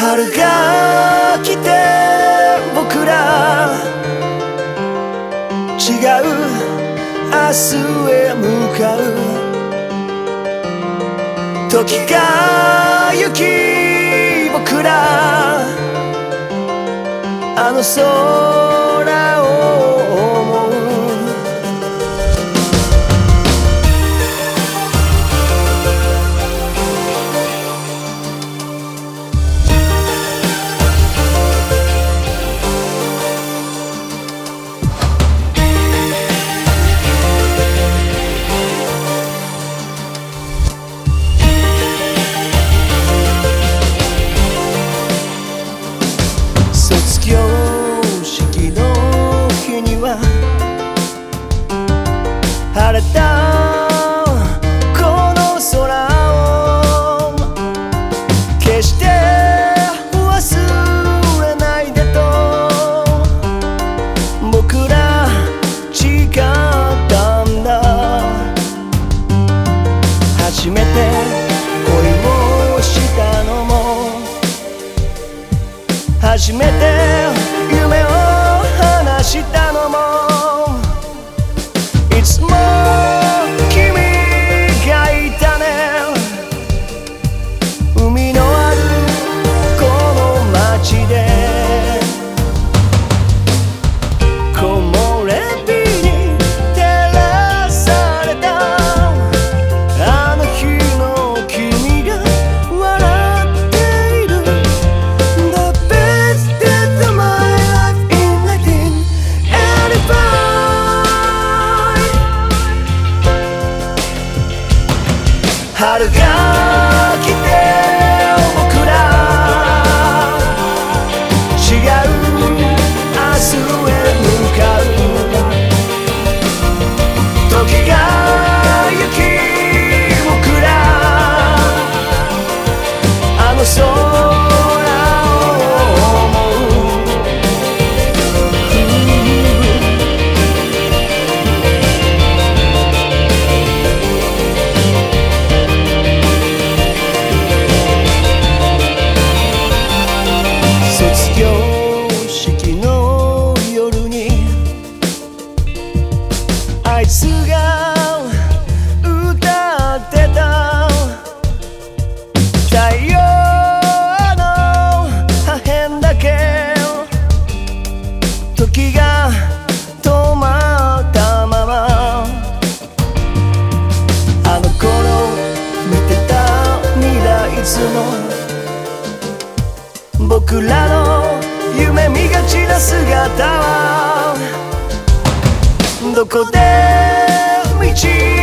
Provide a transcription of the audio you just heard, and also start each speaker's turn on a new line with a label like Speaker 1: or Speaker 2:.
Speaker 1: 春が来て僕ら。違う。明日へ向かう。時が行き僕ら。あの空 da da da 春がつの。僕らの夢見がちな姿はどこで道